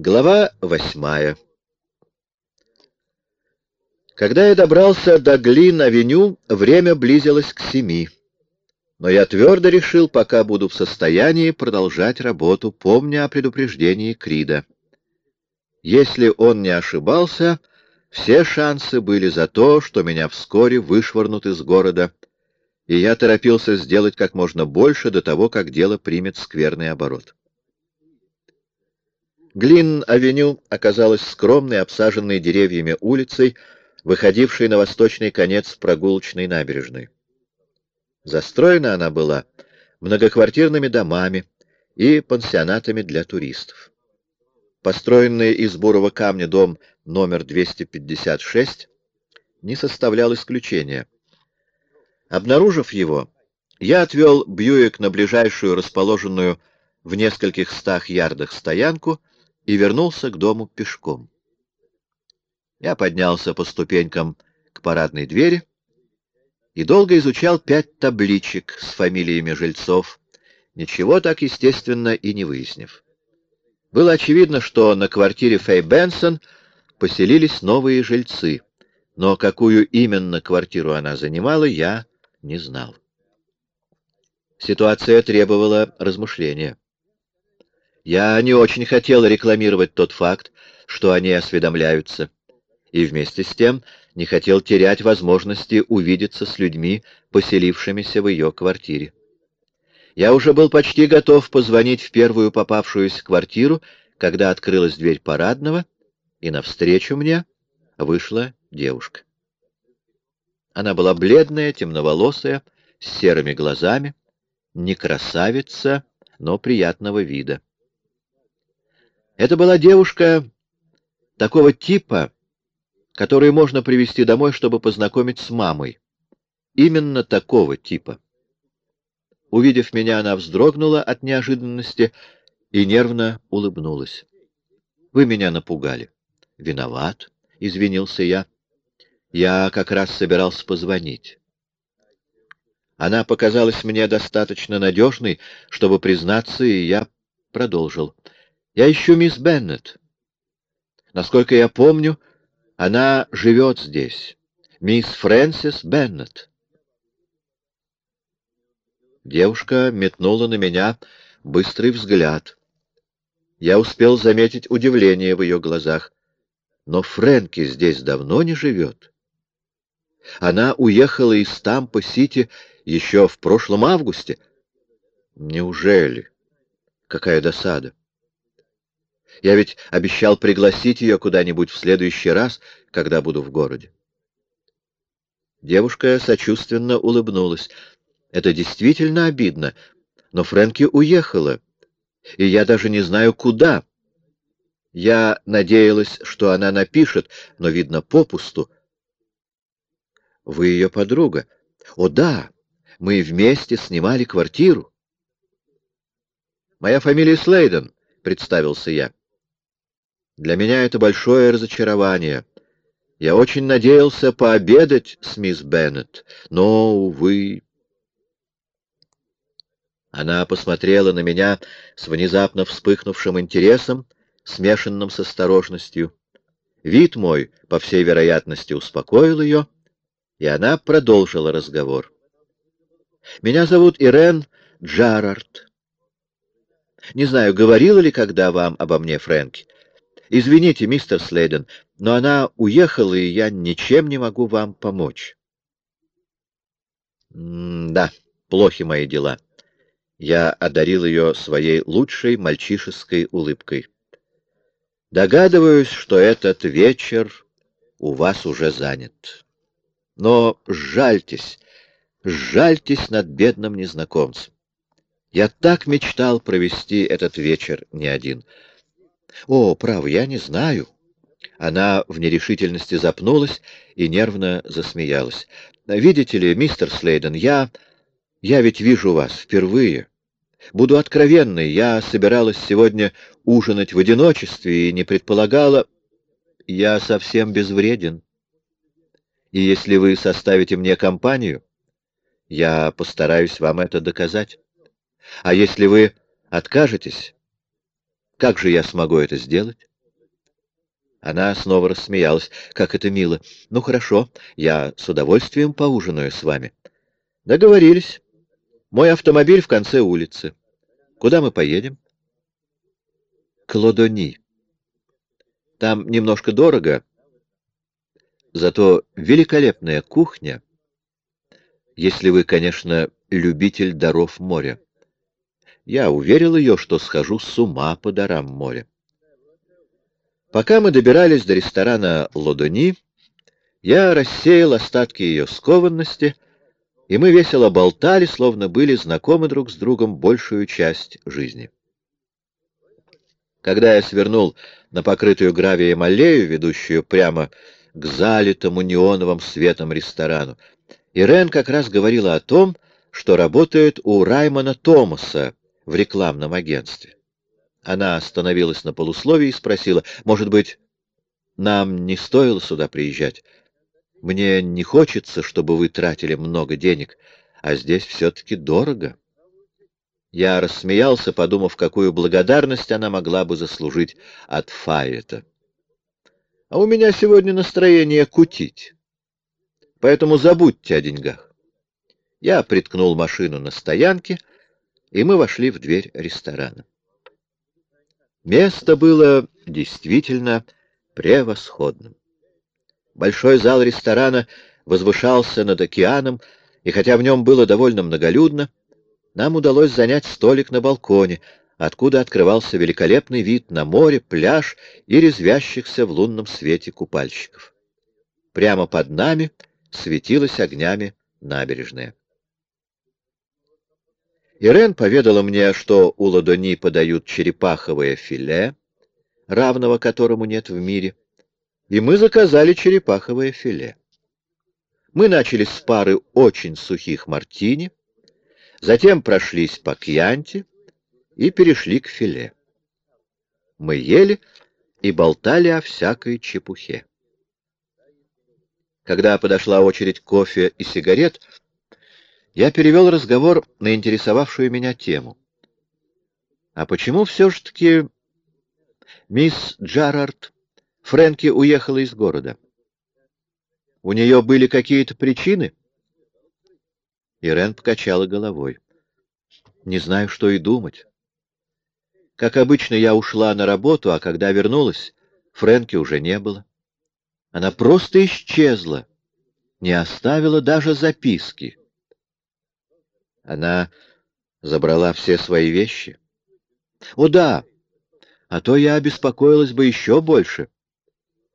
Глава восьмая Когда я добрался до Глин-авеню, время близилось к семи. Но я твердо решил, пока буду в состоянии продолжать работу, помня о предупреждении Крида. Если он не ошибался, все шансы были за то, что меня вскоре вышвырнут из города, и я торопился сделать как можно больше до того, как дело примет скверный оборот. Глин-авеню оказалась скромной, обсаженной деревьями улицей, выходившей на восточный конец прогулочной набережной. Застроена она была многоквартирными домами и пансионатами для туристов. Построенный из бурого камня дом номер 256 не составлял исключения. Обнаружив его, я отвел Бьюик на ближайшую расположенную в нескольких стах ярдах стоянку и вернулся к дому пешком. Я поднялся по ступенькам к парадной двери и долго изучал пять табличек с фамилиями жильцов, ничего так естественно и не выяснив. Было очевидно, что на квартире Фэй Бенсон поселились новые жильцы, но какую именно квартиру она занимала, я не знал. Ситуация требовала размышления. Я не очень хотел рекламировать тот факт, что они осведомляются, и вместе с тем не хотел терять возможности увидеться с людьми, поселившимися в ее квартире. Я уже был почти готов позвонить в первую попавшуюся квартиру, когда открылась дверь парадного, и навстречу мне вышла девушка. Она была бледная, темноволосая, с серыми глазами, не красавица, но приятного вида. Это была девушка такого типа, которую можно привести домой, чтобы познакомить с мамой. Именно такого типа. Увидев меня, она вздрогнула от неожиданности и нервно улыбнулась. — Вы меня напугали. — Виноват, — извинился я. Я как раз собирался позвонить. Она показалась мне достаточно надежной, чтобы признаться, и я продолжил. Я ищу мисс Беннет. Насколько я помню, она живет здесь. Мисс Фрэнсис Беннет. Девушка метнула на меня быстрый взгляд. Я успел заметить удивление в ее глазах. Но Фрэнки здесь давно не живет. Она уехала из Тампа-Сити еще в прошлом августе. Неужели? Какая досада. Я ведь обещал пригласить ее куда-нибудь в следующий раз, когда буду в городе. Девушка сочувственно улыбнулась. Это действительно обидно, но Фрэнки уехала, и я даже не знаю, куда. Я надеялась, что она напишет, но, видно, попусту. Вы ее подруга? О, да, мы вместе снимали квартиру. Моя фамилия Слейден, представился я. Для меня это большое разочарование. Я очень надеялся пообедать с мисс Беннет, но, увы... Она посмотрела на меня с внезапно вспыхнувшим интересом, смешанным с осторожностью. Вид мой, по всей вероятности, успокоил ее, и она продолжила разговор. «Меня зовут Ирен Джарард. Не знаю, говорила ли когда вам обо мне Фрэнки. Извините, мистер Слейден, но она уехала, и я ничем не могу вам помочь». «Да, плохи мои дела». Я одарил ее своей лучшей мальчишеской улыбкой. Догадываюсь, что этот вечер у вас уже занят. Но жальтесь, жальтесь над бедным незнакомцем. Я так мечтал провести этот вечер не один. О, право, я не знаю. Она в нерешительности запнулась и нервно засмеялась. Видите ли, мистер Слейден, я... я ведь вижу вас впервые. Буду откровенной, я собиралась сегодня ужинать в одиночестве и не предполагала... Я совсем безвреден. И если вы составите мне компанию, я постараюсь вам это доказать. А если вы откажетесь, Как же я смогу это сделать? Она снова рассмеялась. Как это мило. Ну, хорошо, я с удовольствием поужинаю с вами. Договорились. Мой автомобиль в конце улицы. Куда мы поедем? К Лодони. Там немножко дорого, зато великолепная кухня, если вы, конечно, любитель даров моря. Я уверил ее, что схожу с ума по дарам моря. Пока мы добирались до ресторана «Лодони», я рассеял остатки ее скованности, и мы весело болтали, словно были знакомы друг с другом большую часть жизни. Когда я свернул на покрытую гравием аллею, ведущую прямо к залитому неоновым светом ресторану, Ирен как раз говорила о том, что работает у Раймона Томаса в рекламном агентстве. Она остановилась на полусловии и спросила, «Может быть, нам не стоило сюда приезжать? Мне не хочется, чтобы вы тратили много денег, а здесь все-таки дорого». Я рассмеялся, подумав, какую благодарность она могла бы заслужить от Файета. «А у меня сегодня настроение кутить, поэтому забудьте о деньгах». Я приткнул машину на стоянке, и мы вошли в дверь ресторана. Место было действительно превосходным. Большой зал ресторана возвышался над океаном, и хотя в нем было довольно многолюдно, нам удалось занять столик на балконе, откуда открывался великолепный вид на море, пляж и резвящихся в лунном свете купальщиков. Прямо под нами светилась огнями набережная. Ирен поведала мне, что у Ладони подают черепаховое филе, равного которому нет в мире, и мы заказали черепаховое филе. Мы начали с пары очень сухих мартини, затем прошлись по кьянти и перешли к филе. Мы ели и болтали о всякой чепухе. Когда подошла очередь кофе и сигарет, я перевел разговор на интересовавшую меня тему. А почему все же таки мисс Джарард Фрэнки уехала из города? У нее были какие-то причины? Ирен покачала головой. Не знаю, что и думать. Как обычно, я ушла на работу, а когда вернулась, Фрэнки уже не было. Она просто исчезла, не оставила даже записки. Она забрала все свои вещи? О, да! А то я обеспокоилась бы еще больше.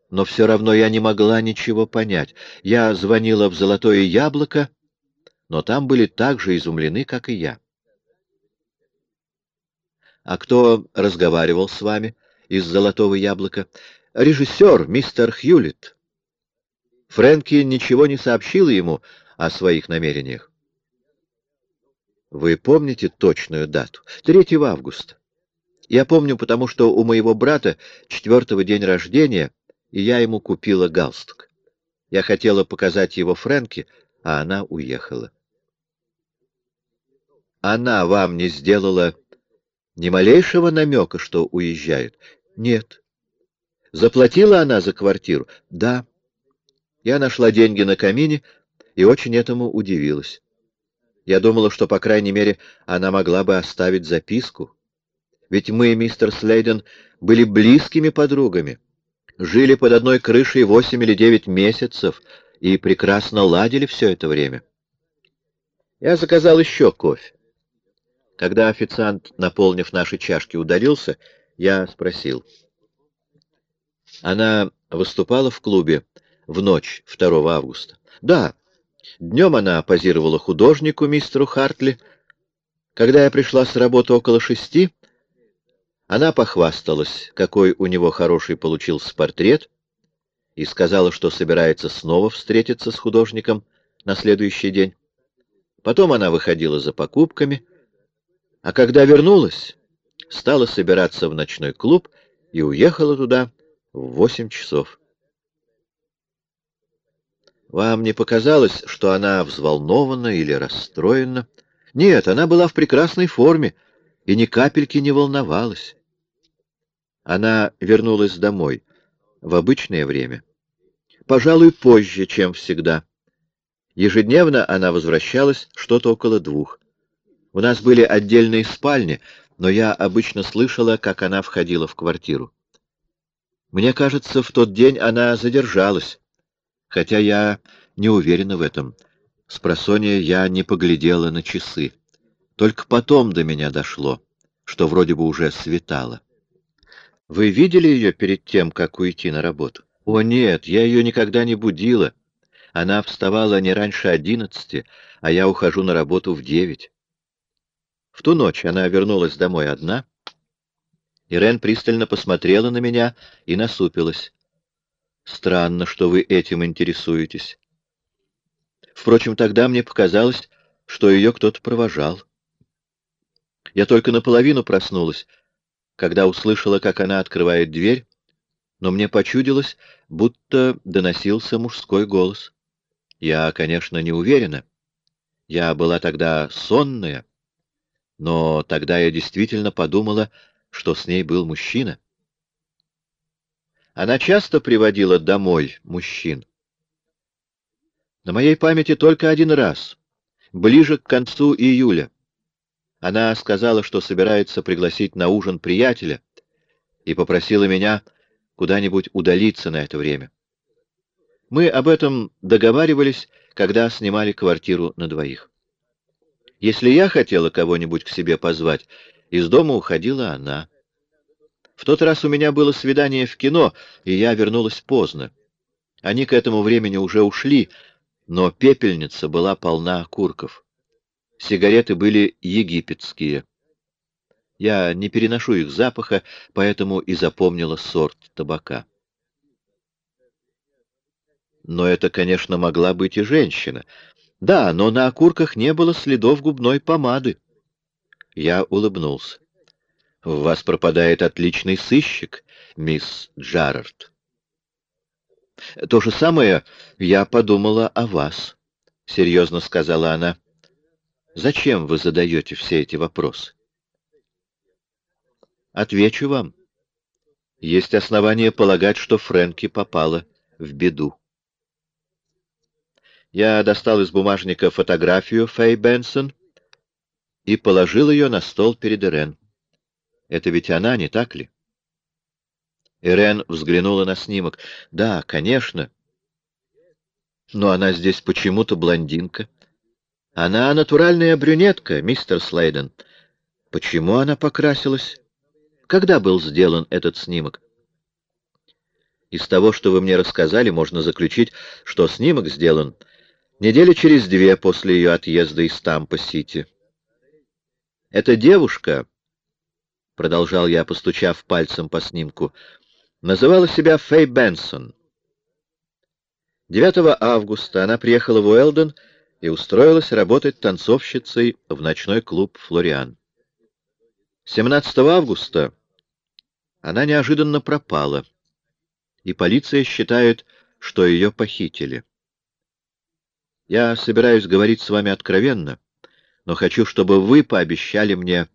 Но все равно я не могла ничего понять. Я звонила в «Золотое яблоко», но там были так же изумлены, как и я. А кто разговаривал с вами из «Золотого яблока»? Режиссер, мистер Хьюлитт. Фрэнки ничего не сообщила ему о своих намерениях. Вы помните точную дату? 3 августа. Я помню, потому что у моего брата четвертого день рождения, и я ему купила галстук. Я хотела показать его Фрэнке, а она уехала. Она вам не сделала ни малейшего намека, что уезжает? Нет. Заплатила она за квартиру? Да. Я нашла деньги на камине и очень этому удивилась. Я думала, что, по крайней мере, она могла бы оставить записку. Ведь мы, мистер Слейден, были близкими подругами, жили под одной крышей восемь или девять месяцев и прекрасно ладили все это время. Я заказал еще кофе. Когда официант, наполнив наши чашки, удалился, я спросил. Она выступала в клубе в ночь 2 августа? Да. Днем она позировала художнику, мистеру Хартли. Когда я пришла с работы около шести, она похвасталась, какой у него хороший получился портрет, и сказала, что собирается снова встретиться с художником на следующий день. Потом она выходила за покупками, а когда вернулась, стала собираться в ночной клуб и уехала туда в восемь часов. Вам не показалось, что она взволнована или расстроена? Нет, она была в прекрасной форме и ни капельки не волновалась. Она вернулась домой в обычное время. Пожалуй, позже, чем всегда. Ежедневно она возвращалась что-то около двух. У нас были отдельные спальни, но я обычно слышала, как она входила в квартиру. Мне кажется, в тот день она задержалась, хотя я не уверена в этом. С просонья я не поглядела на часы. Только потом до меня дошло, что вроде бы уже светало. Вы видели ее перед тем, как уйти на работу? О, нет, я ее никогда не будила. Она вставала не раньше одиннадцати, а я ухожу на работу в девять. В ту ночь она вернулась домой одна. Ирен пристально посмотрела на меня и насупилась. Странно, что вы этим интересуетесь. Впрочем, тогда мне показалось, что ее кто-то провожал. Я только наполовину проснулась, когда услышала, как она открывает дверь, но мне почудилось, будто доносился мужской голос. Я, конечно, не уверена. Я была тогда сонная, но тогда я действительно подумала, что с ней был мужчина. Она часто приводила домой мужчин. На моей памяти только один раз, ближе к концу июля. Она сказала, что собирается пригласить на ужин приятеля, и попросила меня куда-нибудь удалиться на это время. Мы об этом договаривались, когда снимали квартиру на двоих. Если я хотела кого-нибудь к себе позвать, из дома уходила она. В тот раз у меня было свидание в кино, и я вернулась поздно. Они к этому времени уже ушли, но пепельница была полна окурков. Сигареты были египетские. Я не переношу их запаха, поэтому и запомнила сорт табака. Но это, конечно, могла быть и женщина. Да, но на окурках не было следов губной помады. Я улыбнулся. «В вас пропадает отличный сыщик, мисс Джарард». «То же самое я подумала о вас», — серьезно сказала она. Зачем вы задаете все эти вопросы? Отвечу вам. Есть основания полагать, что Фрэнки попала в беду. Я достал из бумажника фотографию Фэй Бенсон и положил ее на стол перед Ирен. Это ведь она, не так ли? Ирен взглянула на снимок. Да, конечно. Но она здесь почему-то блондинка. Она натуральная брюнетка, мистер Слейден. Почему она покрасилась? Когда был сделан этот снимок? Из того, что вы мне рассказали, можно заключить, что снимок сделан недели через две после ее отъезда из Тампа-Сити. Эта девушка, — продолжал я, постучав пальцем по снимку, — называла себя Фэй Бенсон. 9 августа она приехала в Уэлден и устроилась работать танцовщицей в ночной клуб «Флориан». 17 августа она неожиданно пропала, и полиция считает, что ее похитили. Я собираюсь говорить с вами откровенно, но хочу, чтобы вы пообещали мне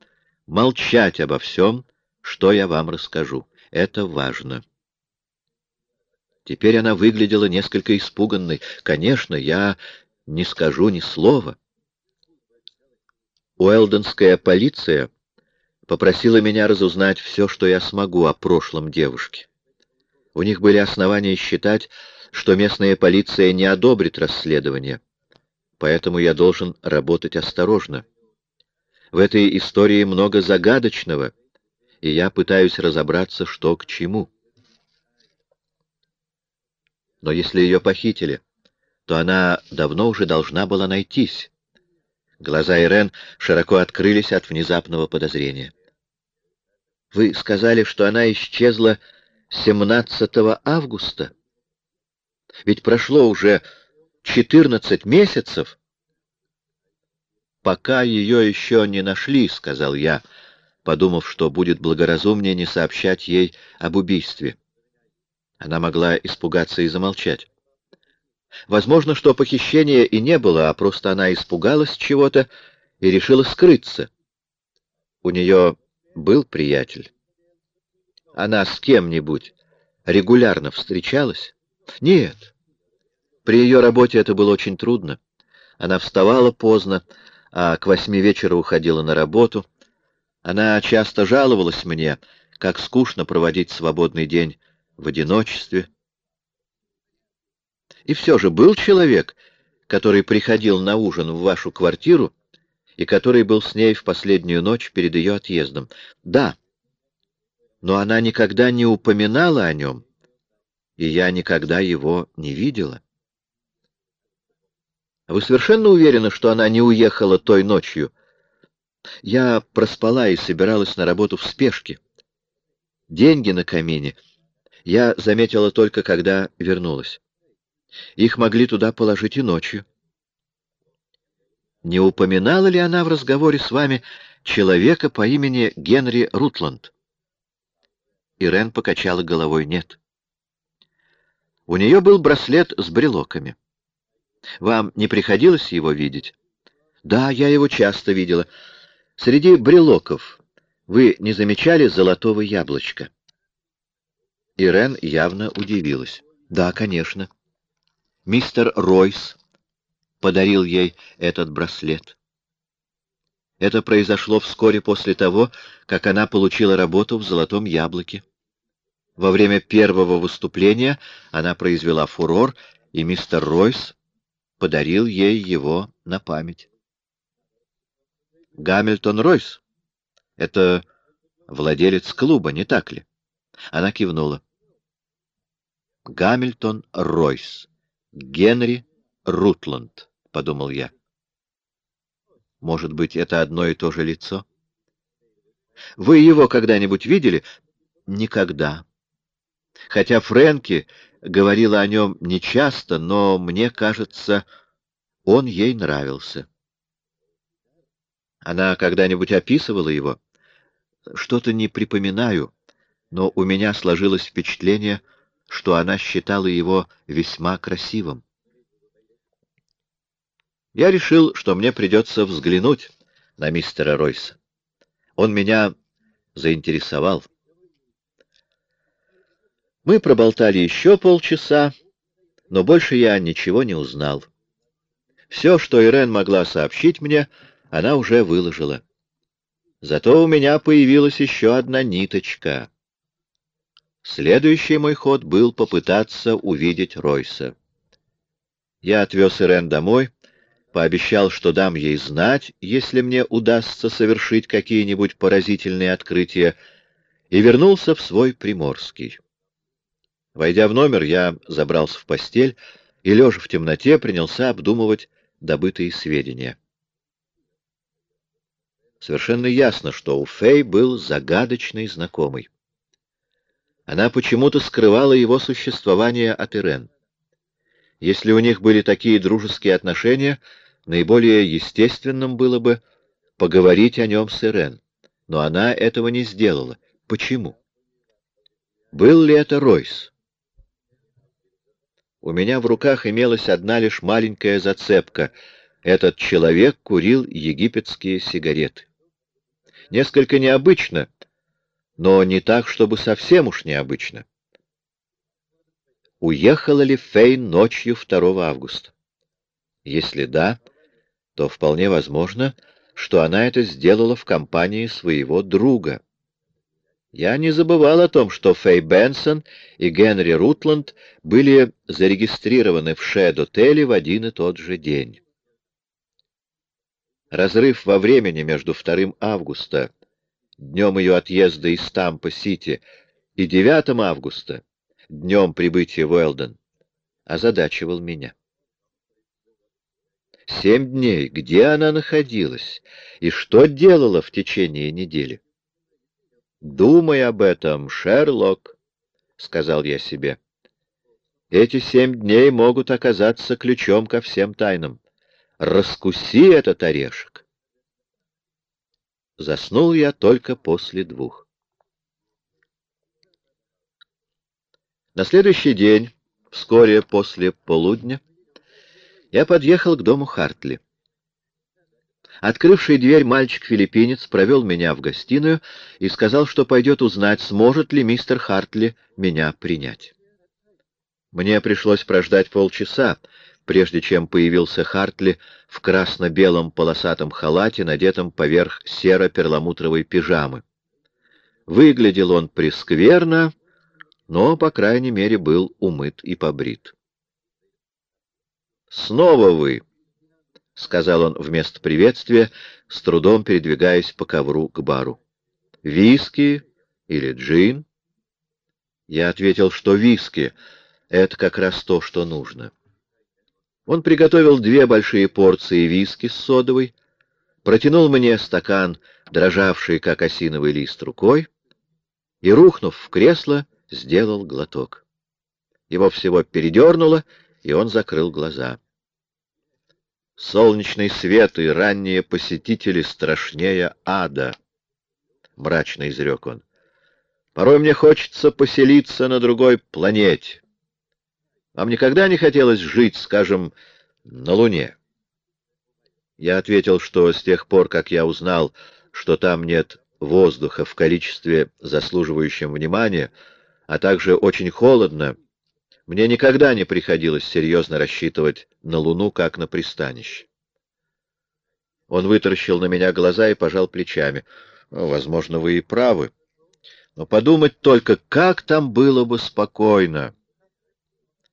молчать обо всем, что я вам расскажу. Это важно. Теперь она выглядела несколько испуганной. Конечно, я не скажу ни слова. Уэлденская полиция попросила меня разузнать все, что я смогу о прошлом девушке. У них были основания считать, что местная полиция не одобрит расследование, поэтому я должен работать осторожно. В этой истории много загадочного, и я пытаюсь разобраться, что к чему. Но если ее похитили, то она давно уже должна была найтись. Глаза Ирен широко открылись от внезапного подозрения. «Вы сказали, что она исчезла 17 августа? Ведь прошло уже 14 месяцев?» «Пока ее еще не нашли», — сказал я, подумав, что будет благоразумнее не сообщать ей об убийстве. Она могла испугаться и замолчать. Возможно, что похищения и не было, а просто она испугалась чего-то и решила скрыться. У нее был приятель. она с кем-нибудь регулярно встречалась? Нет. При ее работе это было очень трудно. Она вставала поздно, а к восьми вечера уходила на работу. Она часто жаловалась мне, как скучно проводить свободный день в одиночестве. И все же был человек, который приходил на ужин в вашу квартиру и который был с ней в последнюю ночь перед ее отъездом. Да, но она никогда не упоминала о нем, и я никогда его не видела. Вы совершенно уверены, что она не уехала той ночью? Я проспала и собиралась на работу в спешке. Деньги на камине я заметила только, когда вернулась. Их могли туда положить и ночью. Не упоминала ли она в разговоре с вами человека по имени Генри Рутланд? Ирен покачала головой «нет». У нее был браслет с брелоками. Вам не приходилось его видеть? Да, я его часто видела. Среди брелоков вы не замечали золотого яблочка? Ирен явно удивилась. Да, конечно. Мистер Ройс подарил ей этот браслет. Это произошло вскоре после того, как она получила работу в «Золотом яблоке». Во время первого выступления она произвела фурор, и мистер Ройс подарил ей его на память. Гамильтон Ройс — это владелец клуба, не так ли? Она кивнула. Гамильтон Ройс. Генри Рутланд, — подумал я. Может быть, это одно и то же лицо? Вы его когда-нибудь видели? Никогда. Хотя Фрэнки говорила о нем нечасто, но, мне кажется, он ей нравился. Она когда-нибудь описывала его? Что-то не припоминаю, но у меня сложилось впечатление, что она считала его весьма красивым. Я решил, что мне придется взглянуть на мистера Ройса. Он меня заинтересовал. Мы проболтали еще полчаса, но больше я ничего не узнал. Все, что Ирен могла сообщить мне, она уже выложила. Зато у меня появилась еще одна ниточка. Следующий мой ход был попытаться увидеть Ройса. Я отвез Ирен домой, пообещал, что дам ей знать, если мне удастся совершить какие-нибудь поразительные открытия, и вернулся в свой Приморский. Войдя в номер, я забрался в постель и, лежа в темноте, принялся обдумывать добытые сведения. Совершенно ясно, что у Фэй был загадочный знакомый. Она почему-то скрывала его существование от Ирен. Если у них были такие дружеские отношения, наиболее естественным было бы поговорить о нем с Ирен. Но она этого не сделала. Почему? Был ли это Ройс? У меня в руках имелась одна лишь маленькая зацепка. Этот человек курил египетские сигареты. Несколько необычно, но не так, чтобы совсем уж необычно. Уехала ли Фейн ночью 2 августа? Если да, то вполне возможно, что она это сделала в компании своего друга — я не забывал о том, что Фэй Бенсон и Генри Рутланд были зарегистрированы в Шед-отеле в один и тот же день. Разрыв во времени между 2 августа, днем ее отъезда из Тампа-Сити, и 9 августа, днем прибытия в Уэлден, озадачивал меня. Семь дней, где она находилась и что делала в течение недели? «Думай об этом, Шерлок», — сказал я себе. «Эти семь дней могут оказаться ключом ко всем тайнам. Раскуси этот орешек». Заснул я только после двух. На следующий день, вскоре после полудня, я подъехал к дому Хартли. Открывший дверь мальчик-филиппинец провел меня в гостиную и сказал, что пойдет узнать, сможет ли мистер Хартли меня принять. Мне пришлось прождать полчаса, прежде чем появился Хартли в красно-белом полосатом халате, надетом поверх серо-перламутровой пижамы. Выглядел он прескверно, но, по крайней мере, был умыт и побрит. «Снова вы!» — сказал он вместо приветствия, с трудом передвигаясь по ковру к бару. «Виски или джин?» Я ответил, что виски — это как раз то, что нужно. Он приготовил две большие порции виски с содовой, протянул мне стакан, дрожавший, как осиновый лист, рукой, и, рухнув в кресло, сделал глоток. Его всего передернуло, и он закрыл глаза. «Солнечный свет и ранние посетители страшнее ада», — мрачно изрек он. «Порой мне хочется поселиться на другой планете. Вам никогда не хотелось жить, скажем, на Луне?» Я ответил, что с тех пор, как я узнал, что там нет воздуха в количестве, заслуживающем внимания, а также очень холодно, мне никогда не приходилось серьезно рассчитывать на Луну, как на пристанище. Он вытаращил на меня глаза и пожал плечами. «Ну, возможно, вы и правы. Но подумать только, как там было бы спокойно.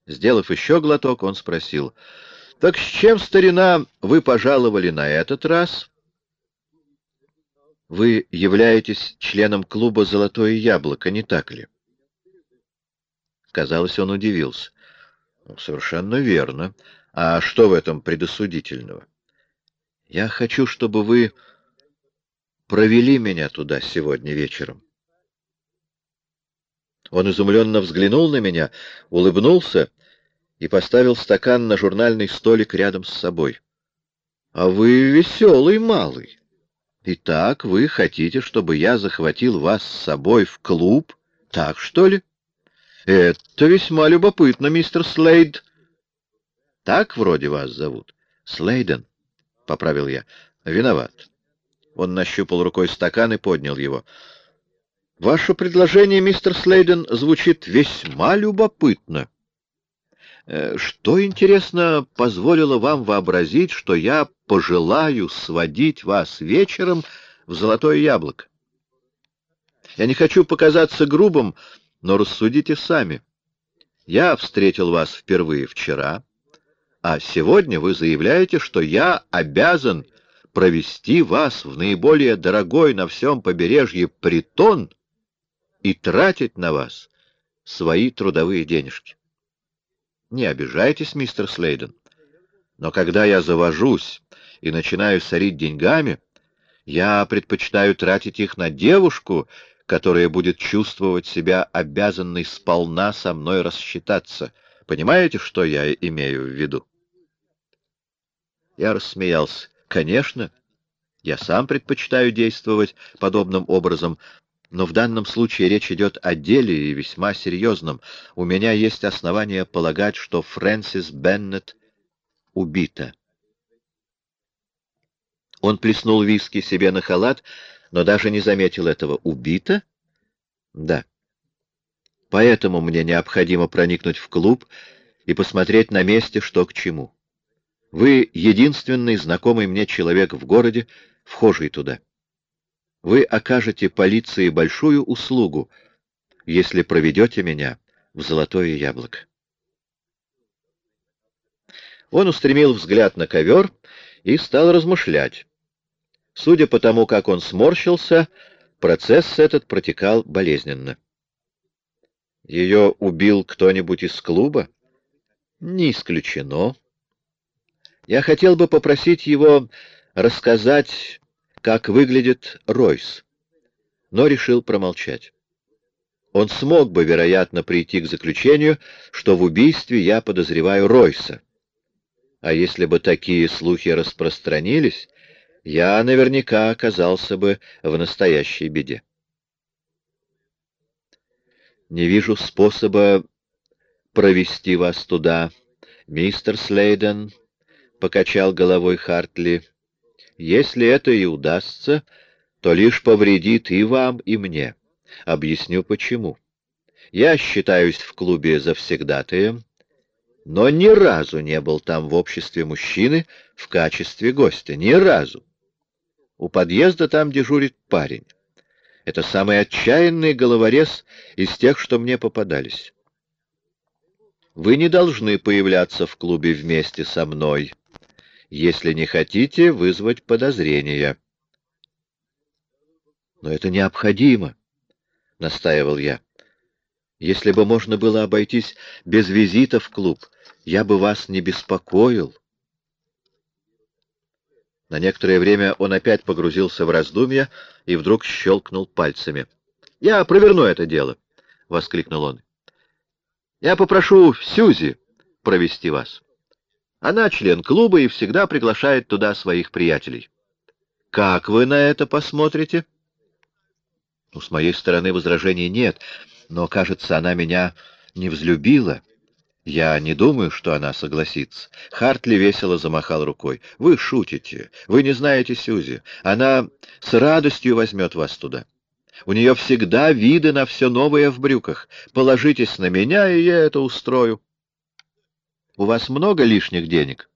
Сделав еще глоток, он спросил, «Так с чем, старина, вы пожаловали на этот раз?» Вы являетесь членом клуба «Золотое яблоко», не так ли? Казалось, он удивился. Ну, совершенно верно. А что в этом предосудительного? Я хочу, чтобы вы провели меня туда сегодня вечером. Он изумленно взглянул на меня, улыбнулся и поставил стакан на журнальный столик рядом с собой. — А вы веселый малый. Итак, вы хотите, чтобы я захватил вас с собой в клуб? Так, что ли? Это весьма любопытно, мистер Слейд. Так вроде вас зовут? Слейден, — поправил я. Виноват. Он нащупал рукой стакан и поднял его. Ваше предложение, мистер Слейден, звучит весьма любопытно. Э, что, интересно, позволило вам вообразить, что я пожелаю сводить вас вечером в золотое яблоко? Я не хочу показаться грубым, но рассудите сами. Я встретил вас впервые вчера, а сегодня вы заявляете, что я обязан провести вас в наиболее дорогой на всем побережье притон и тратить на вас свои трудовые денежки. Не обижайтесь, мистер Слейден, но когда я завожусь и начинаю сорить деньгами, я предпочитаю тратить их на девушку, которая будет чувствовать себя обязанной сполна со мной рассчитаться. Понимаете, что я имею в виду? Я рассмеялся. Конечно, я сам предпочитаю действовать подобным образом, но в данном случае речь идет о деле и весьма серьезном. У меня есть основания полагать, что Фрэнсис Беннет убита. Он плеснул виски себе на халат, но даже не заметил этого. Убита? Да. Поэтому мне необходимо проникнуть в клуб и посмотреть на месте, что к чему. Вы единственный знакомый мне человек в городе, вхожий туда вы окажете полиции большую услугу, если проведете меня в золотое яблоко. Он устремил взгляд на ковер и стал размышлять. Судя по тому, как он сморщился, процесс этот протекал болезненно. Ее убил кто-нибудь из клуба? Не исключено. Я хотел бы попросить его рассказать как выглядит Ройс, но решил промолчать. Он смог бы, вероятно, прийти к заключению, что в убийстве я подозреваю Ройса. А если бы такие слухи распространились, я наверняка оказался бы в настоящей беде. Не вижу способа провести вас туда, мистер Слейден, — покачал головой Хартли. Если это и удастся, то лишь повредит и вам, и мне. Объясню почему. Я считаюсь в клубе завсегдатаем, но ни разу не был там в обществе мужчины в качестве гостя. Ни разу. У подъезда там дежурит парень. Это самый отчаянный головорез из тех, что мне попадались. Вы не должны появляться в клубе вместе со мной, если не хотите вызвать подозрения. Но это необходимо, — настаивал я. Если бы можно было обойтись без визита в клуб, я бы вас не беспокоил. На некоторое время он опять погрузился в раздумья и вдруг щелкнул пальцами. — Я проверну это дело! — воскликнул он. — Я попрошу Сюзи провести вас. Она член клуба и всегда приглашает туда своих приятелей. Как вы на это посмотрите? Ну, с моей стороны возражений нет, но, кажется, она меня не взлюбила. Я не думаю, что она согласится. Хартли весело замахал рукой. Вы шутите. Вы не знаете Сюзи. Она с радостью возьмет вас туда. У нее всегда виды на все новое в брюках. Положитесь на меня, и я это устрою. У вас много лишних денег?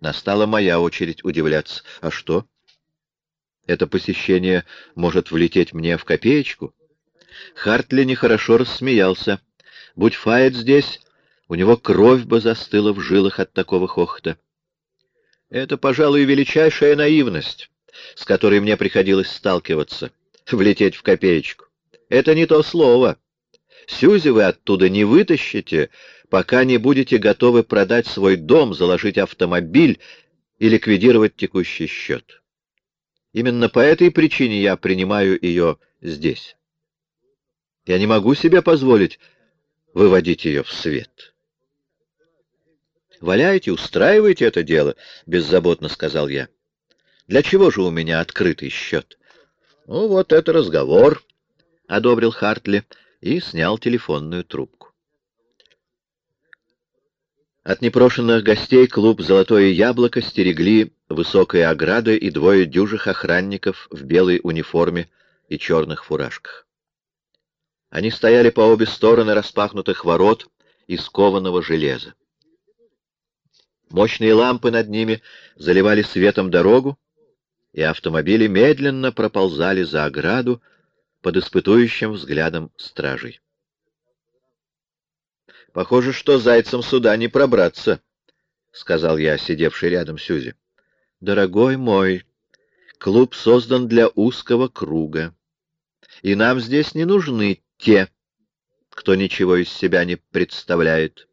Настала моя очередь удивляться. А что? Это посещение может влететь мне в копеечку? Хартли нехорошо рассмеялся. Будь Файет здесь, у него кровь бы застыла в жилах от такого хохота. Это, пожалуй, величайшая наивность, с которой мне приходилось сталкиваться, влететь в копеечку. Это не то слово. Сюзи вы оттуда не вытащите, пока не будете готовы продать свой дом, заложить автомобиль и ликвидировать текущий счет. Именно по этой причине я принимаю ее здесь. Я не могу себе позволить выводить ее в свет. «Валяйте, устраивайте это дело», — беззаботно сказал я. «Для чего же у меня открытый счет?» «Ну, вот это разговор», — одобрил Хартли и снял телефонную трубку. От непрошенных гостей клуб «Золотое яблоко» стерегли высокая ограда и двое дюжих охранников в белой униформе и черных фуражках. Они стояли по обе стороны распахнутых ворот из кованого железа. Мощные лампы над ними заливали светом дорогу, и автомобили медленно проползали за ограду под испытующим взглядом стражей. «Похоже, что зайцам сюда не пробраться», — сказал я, сидевший рядом Сюзи. «Дорогой мой, клуб создан для узкого круга, и нам здесь не нужны те, кто ничего из себя не представляет.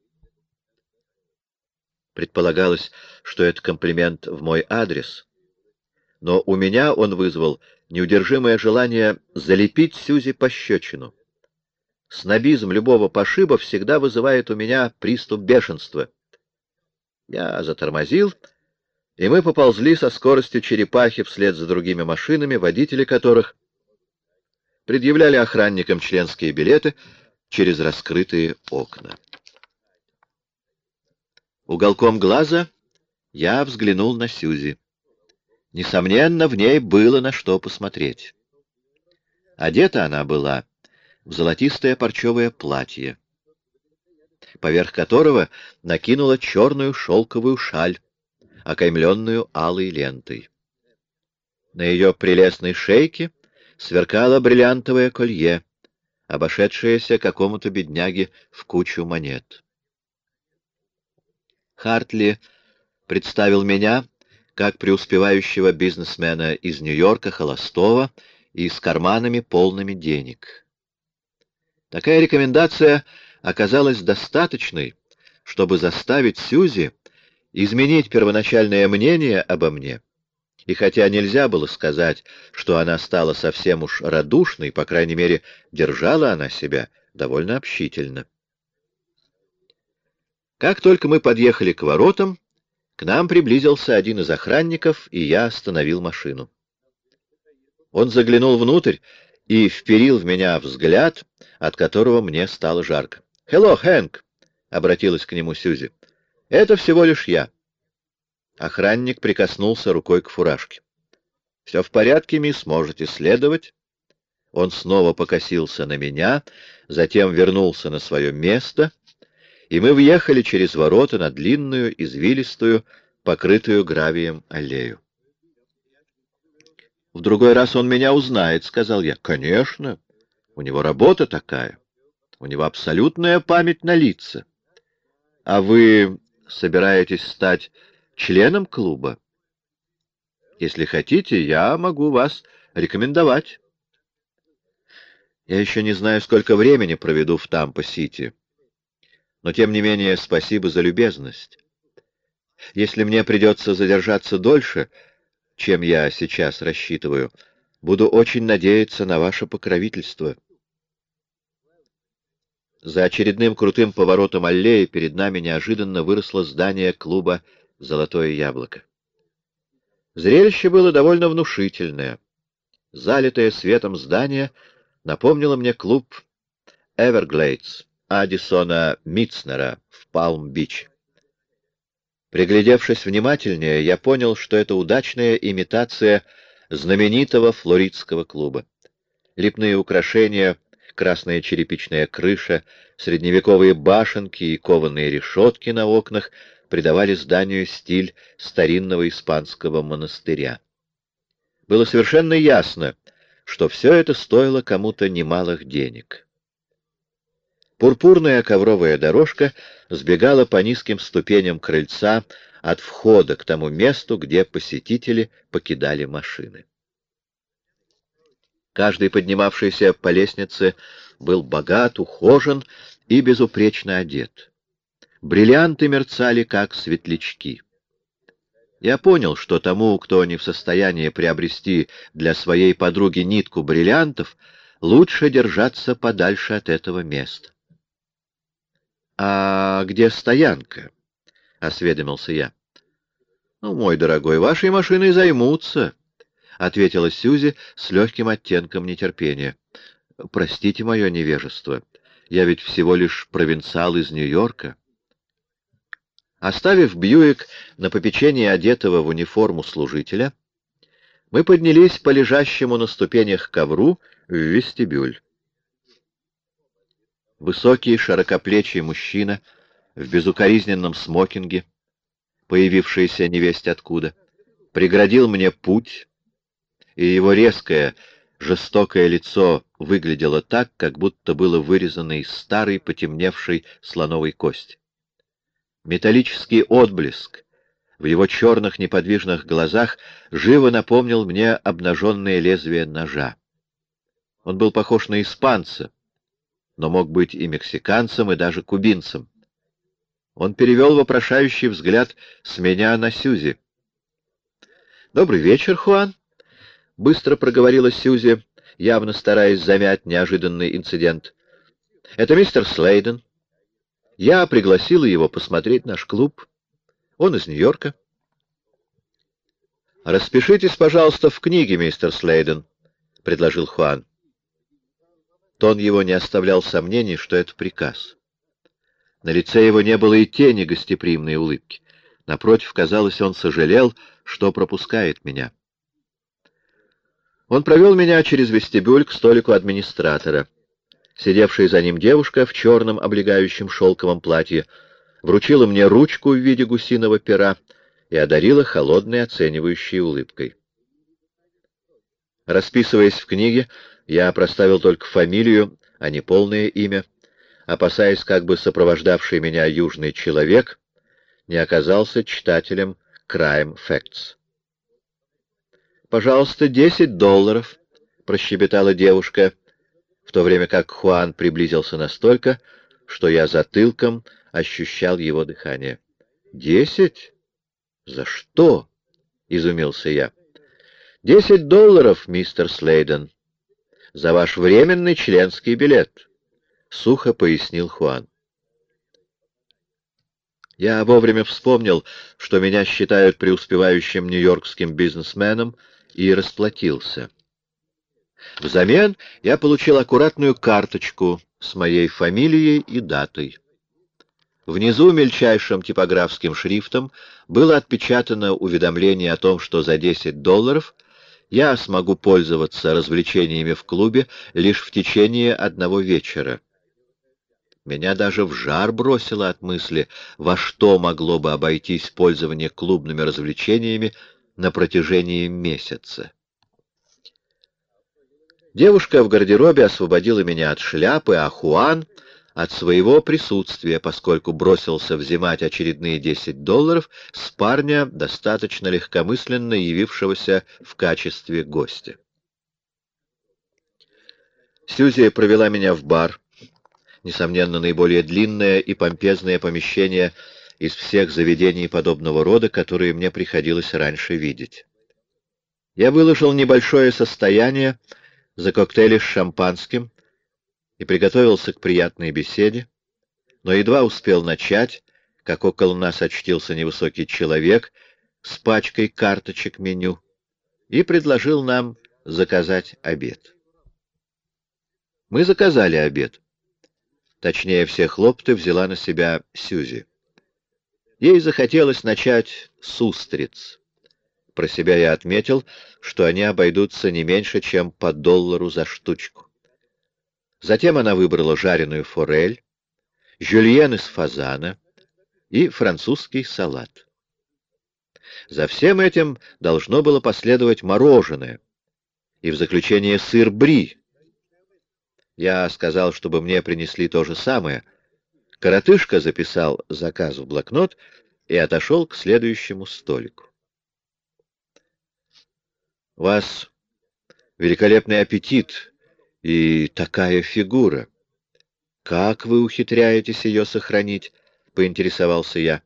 Предполагалось, что это комплимент в мой адрес, но у меня он вызвал неудержимое желание залепить Сюзи пощечину. Снобизм любого пошиба всегда вызывает у меня приступ бешенства. Я затормозил, и мы поползли со скоростью черепахи вслед за другими машинами, водители которых предъявляли охранникам членские билеты через раскрытые окна. Уголком глаза я взглянул на Сюзи. Несомненно, в ней было на что посмотреть. Одета она была в золотистое парчевое платье, поверх которого накинула черную шелковую шаль, окаймленную алой лентой. На ее прелестной шейке сверкало бриллиантовое колье, обошедшееся какому-то бедняге в кучу монет. Хартли представил меня как преуспевающего бизнесмена из Нью-Йорка, холостого и с карманами полными денег. Такая рекомендация оказалась достаточной, чтобы заставить Сьюзи изменить первоначальное мнение обо мне и хотя нельзя было сказать, что она стала совсем уж радушной, по крайней мере, держала она себя довольно общительно. Как только мы подъехали к воротам, к нам приблизился один из охранников, и я остановил машину. Он заглянул внутрь и вперил в меня взгляд, от которого мне стало жарко. «Хелло, Хэнк!» — обратилась к нему Сюзи. «Это всего лишь я. Охранник прикоснулся рукой к фуражке. «Все в порядке, мисс, можете следовать». Он снова покосился на меня, затем вернулся на свое место, и мы въехали через ворота на длинную, извилистую, покрытую гравием аллею. «В другой раз он меня узнает», — сказал я. «Конечно. У него работа такая. У него абсолютная память на лица. А вы собираетесь стать членом клуба? Если хотите, я могу вас рекомендовать». Я еще не знаю, сколько времени проведу в Тампо-Сити. Но, тем не менее, спасибо за любезность. Если мне придется задержаться дольше, чем я сейчас рассчитываю, буду очень надеяться на ваше покровительство. За очередным крутым поворотом аллеи перед нами неожиданно выросло здание клуба «Золотое яблоко». Зрелище было довольно внушительное. Залитое светом здание — напомнило мне клуб «Эверглейдс» Аддисона Митцнера в Палм-Бич. Приглядевшись внимательнее, я понял, что это удачная имитация знаменитого флоридского клуба. Лепные украшения, красная черепичная крыша, средневековые башенки и кованые решетки на окнах придавали зданию стиль старинного испанского монастыря. Было совершенно ясно, что все это стоило кому-то немалых денег. Пурпурная ковровая дорожка сбегала по низким ступеням крыльца от входа к тому месту, где посетители покидали машины. Каждый поднимавшийся по лестнице был богат, ухожен и безупречно одет. Бриллианты мерцали, как светлячки. Я понял, что тому, кто не в состоянии приобрести для своей подруги нитку бриллиантов, лучше держаться подальше от этого места. — А где стоянка? — осведомился я. — Ну, мой дорогой, вашей машиной займутся, — ответила Сюзи с легким оттенком нетерпения. — Простите мое невежество, я ведь всего лишь провинциал из Нью-Йорка. — Оставив Бьюик на попечение одетого в униформу служителя, мы поднялись по лежащему на ступенях ковру в вестибюль. Высокий, широкоплечий мужчина в безукоризненном смокинге, появившийся невесть откуда, преградил мне путь, и его резкое, жестокое лицо выглядело так, как будто было вырезано из старой, потемневшей слоновой кости. Металлический отблеск в его черных неподвижных глазах живо напомнил мне обнаженное лезвие ножа. Он был похож на испанца, но мог быть и мексиканцем, и даже кубинцем. Он перевел вопрошающий взгляд с меня на Сюзи. «Добрый вечер, Хуан», — быстро проговорила Сюзи, явно стараясь замять неожиданный инцидент. «Это мистер Слейден. Я пригласила его посмотреть наш клуб. Он из Нью-Йорка. «Распишитесь, пожалуйста, в книге, мистер Слейден», — предложил Хуан. Тон его не оставлял сомнений, что это приказ. На лице его не было и тени гостеприимной улыбки. Напротив, казалось, он сожалел, что пропускает меня. Он провел меня через вестибюль к столику администратора. Сидевшая за ним девушка в черном облегающем шелковом платье вручила мне ручку в виде гусиного пера и одарила холодной оценивающей улыбкой. Расписываясь в книге, я проставил только фамилию, а не полное имя, опасаясь, как бы сопровождавший меня южный человек не оказался читателем Crime Facts. «Пожалуйста, десять долларов», — прощебетала девушка, — в то время как Хуан приблизился настолько, что я затылком ощущал его дыхание. «Десять? За что?» — изумился я. «Десять долларов, мистер Слейден, за ваш временный членский билет», — сухо пояснил Хуан. Я вовремя вспомнил, что меня считают преуспевающим нью-йоркским бизнесменом, и расплатился. Взамен я получил аккуратную карточку с моей фамилией и датой. Внизу мельчайшим типографским шрифтом было отпечатано уведомление о том, что за 10 долларов я смогу пользоваться развлечениями в клубе лишь в течение одного вечера. Меня даже в жар бросило от мысли, во что могло бы обойтись пользование клубными развлечениями на протяжении месяца. Девушка в гардеробе освободила меня от шляпы, а Хуан — от своего присутствия, поскольку бросился взимать очередные 10 долларов с парня, достаточно легкомысленно явившегося в качестве гостя. Сьюзи провела меня в бар, несомненно, наиболее длинное и помпезное помещение из всех заведений подобного рода, которые мне приходилось раньше видеть. Я выложил небольшое состояние за коктейли с шампанским, и приготовился к приятной беседе, но едва успел начать, как около нас очтился невысокий человек с пачкой карточек меню и предложил нам заказать обед. Мы заказали обед. Точнее, все хлопты взяла на себя Сюзи. Ей захотелось начать с устриц. Про себя я отметил, что они обойдутся не меньше, чем по доллару за штучку. Затем она выбрала жареную форель, жюльен из фазана и французский салат. За всем этим должно было последовать мороженое и в заключение сыр бри. Я сказал, чтобы мне принесли то же самое. Коротышка записал заказ в блокнот и отошел к следующему столику. — вас великолепный аппетит, и такая фигура. Как вы ухитряетесь ее сохранить? — поинтересовался я.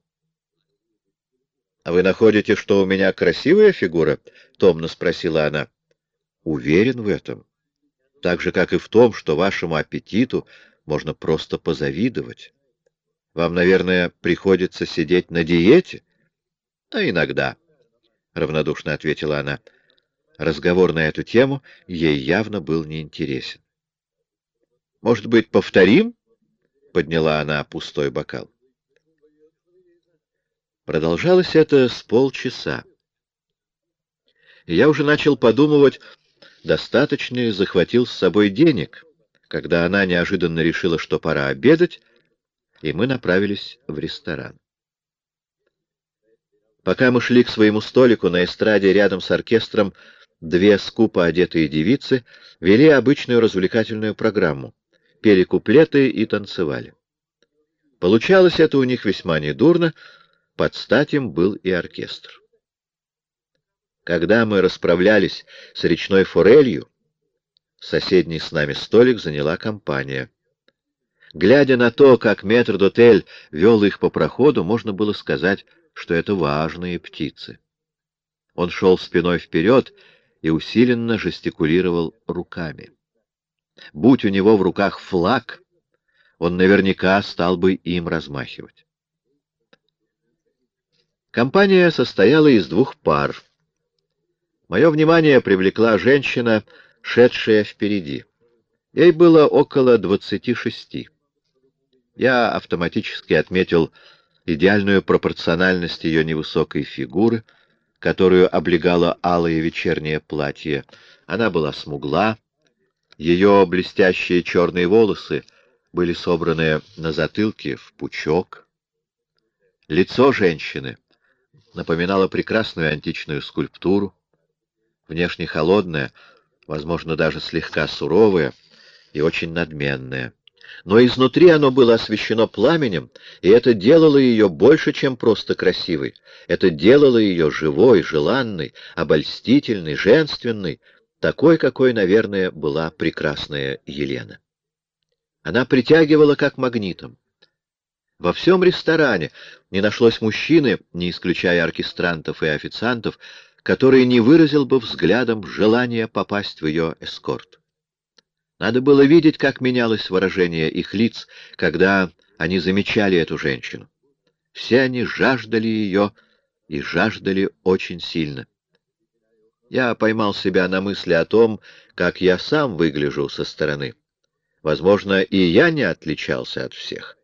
— А вы находите, что у меня красивая фигура? — томно спросила она. — Уверен в этом. Так же, как и в том, что вашему аппетиту можно просто позавидовать. Вам, наверное, приходится сидеть на диете? — А иногда, — равнодушно ответила она. — Разговор на эту тему ей явно был неинтересен. «Может быть, повторим?» — подняла она пустой бокал. Продолжалось это с полчаса. Я уже начал подумывать, достаточно ли захватил с собой денег, когда она неожиданно решила, что пора обедать, и мы направились в ресторан. Пока мы шли к своему столику на эстраде рядом с оркестром, Две скупо одетые девицы вели обычную развлекательную программу, пели куплеты и танцевали. Получалось это у них весьма недурно, под стать им был и оркестр. Когда мы расправлялись с речной форелью, соседний с нами столик заняла компания. Глядя на то, как метр-дотель вел их по проходу, можно было сказать, что это важные птицы. Он шел спиной вперед и усиленно жестикулировал руками. Будь у него в руках флаг, он наверняка стал бы им размахивать. Компания состояла из двух пар. Мое внимание привлекла женщина, шедшая впереди. Ей было около двадцати шести. Я автоматически отметил идеальную пропорциональность ее невысокой фигуры — которую облегало алое вечернее платье. Она была смугла, ее блестящие черные волосы были собраны на затылке в пучок. Лицо женщины напоминало прекрасную античную скульптуру, внешне холодное, возможно, даже слегка суровое и очень надменное но изнутри оно было освещено пламенем, и это делало ее больше, чем просто красивой. Это делало ее живой, желанной, обольстительной, женственной, такой, какой, наверное, была прекрасная Елена. Она притягивала как магнитом. Во всем ресторане не нашлось мужчины, не исключая оркестрантов и официантов, который не выразил бы взглядом желание попасть в ее эскорт. Надо было видеть, как менялось выражение их лиц, когда они замечали эту женщину. Все они жаждали ее и жаждали очень сильно. Я поймал себя на мысли о том, как я сам выгляжу со стороны. Возможно, и я не отличался от всех.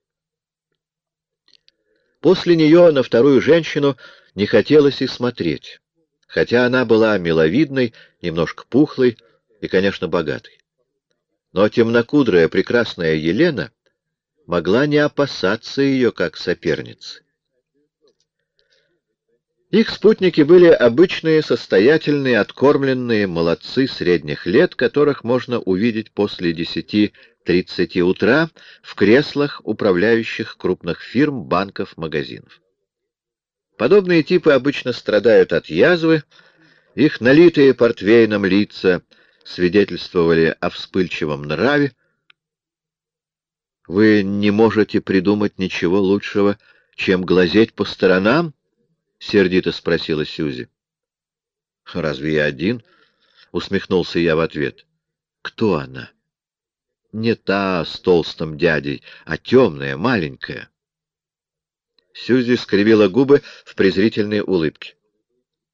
После нее на вторую женщину не хотелось и смотреть, хотя она была миловидной, немножко пухлой и, конечно, богатой. Но темнокудрая прекрасная Елена могла не опасаться ее как соперницы. Их спутники были обычные, состоятельные, откормленные молодцы средних лет, которых можно увидеть после десяти-тридцати утра в креслах управляющих крупных фирм, банков, магазинов. Подобные типы обычно страдают от язвы, их налитые портвейном лица свидетельствовали о вспыльчивом нраве. Вы не можете придумать ничего лучшего, чем глазеть по сторонам, — сердито спросила Сюзи. — Разве я один? — усмехнулся я в ответ. — Кто она? — Не та с толстым дядей, а темная, маленькая. Сюзи скривила губы в презрительной улыбке.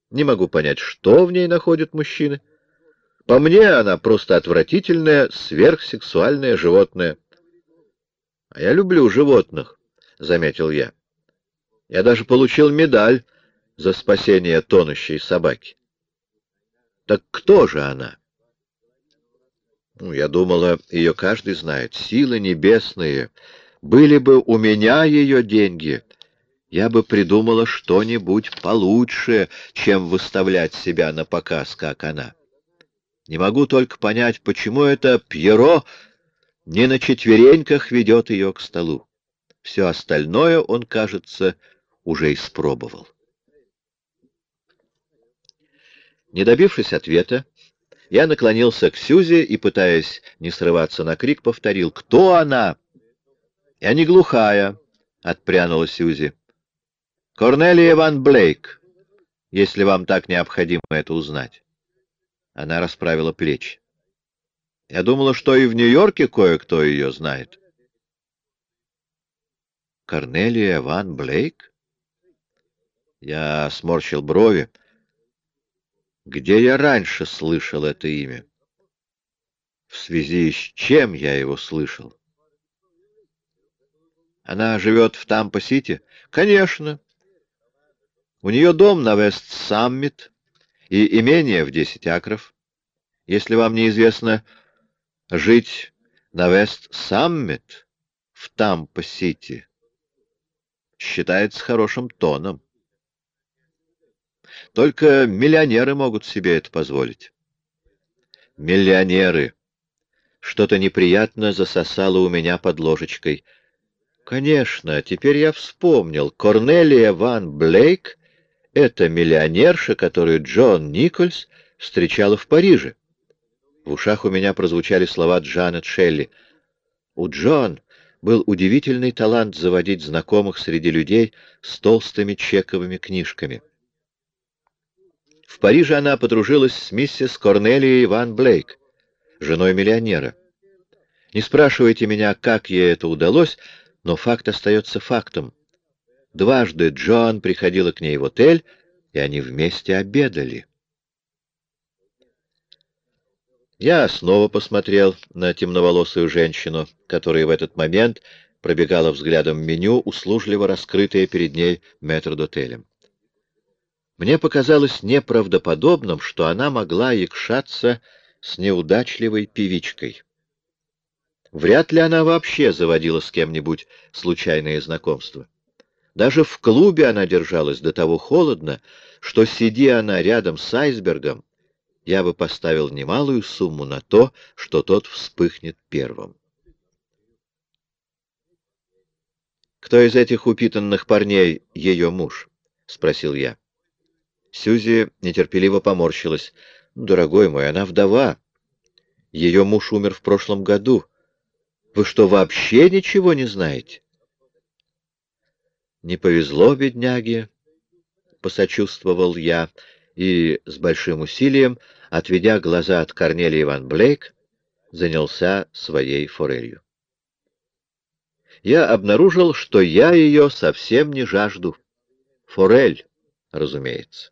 Не могу понять, что в ней находят мужчины. По мне, она просто отвратительное, сверхсексуальное животное. — А я люблю животных, — заметил я. Я даже получил медаль за спасение тонущей собаки. Так кто же она? Ну, я думала, ее каждый знает. Силы небесные. Были бы у меня ее деньги, я бы придумала что-нибудь получше, чем выставлять себя на показ, как она. Не могу только понять, почему это Пьеро не на четвереньках ведет ее к столу. Все остальное он, кажется, уже испробовал. Не добившись ответа, я наклонился к Сюзе и, пытаясь не срываться на крик, повторил «Кто она?» «Я не глухая», — отпрянула Сюзи. «Корнелия Ван Блейк, если вам так необходимо это узнать». Она расправила плечи. «Я думала, что и в Нью-Йорке кое-кто ее знает». «Корнелия Ван Блейк?» Я сморщил брови. Где я раньше слышал это имя? В связи с чем я его слышал? Она живет в Тампа-Сити? Конечно. У нее дом на Вест-Саммит и имение в десять акров. Если вам неизвестно, жить на Вест-Саммит в Тампа-Сити считается хорошим тоном. Только миллионеры могут себе это позволить. Миллионеры. Что-то неприятно засосало у меня под ложечкой. Конечно, теперь я вспомнил. Корнелия Ван Блейк — это миллионерша, которую Джон Никольс встречала в Париже. В ушах у меня прозвучали слова Джанет Шелли. У Джон был удивительный талант заводить знакомых среди людей с толстыми чековыми книжками. В Париже она подружилась с миссис Корнелией Ван Блейк, женой миллионера. Не спрашивайте меня, как ей это удалось, но факт остается фактом. Дважды Джоан приходила к ней в отель, и они вместе обедали. Я снова посмотрел на темноволосую женщину, которая в этот момент пробегала взглядом меню, услужливо раскрытое перед ней метрдотелем. Мне показалось неправдоподобным, что она могла якшаться с неудачливой певичкой. Вряд ли она вообще заводила с кем-нибудь случайные знакомства. Даже в клубе она держалась до того холодно, что, сиди она рядом с айсбергом, я бы поставил немалую сумму на то, что тот вспыхнет первым. «Кто из этих упитанных парней ее муж?» — спросил я. Сюзи нетерпеливо поморщилась. «Дорогой мой, она вдова. Ее муж умер в прошлом году. Вы что, вообще ничего не знаете?» «Не повезло, бедняге», — посочувствовал я, и с большим усилием, отведя глаза от Корнелии Ван Блейк, занялся своей форелью. Я обнаружил, что я ее совсем не жажду. Форель, разумеется.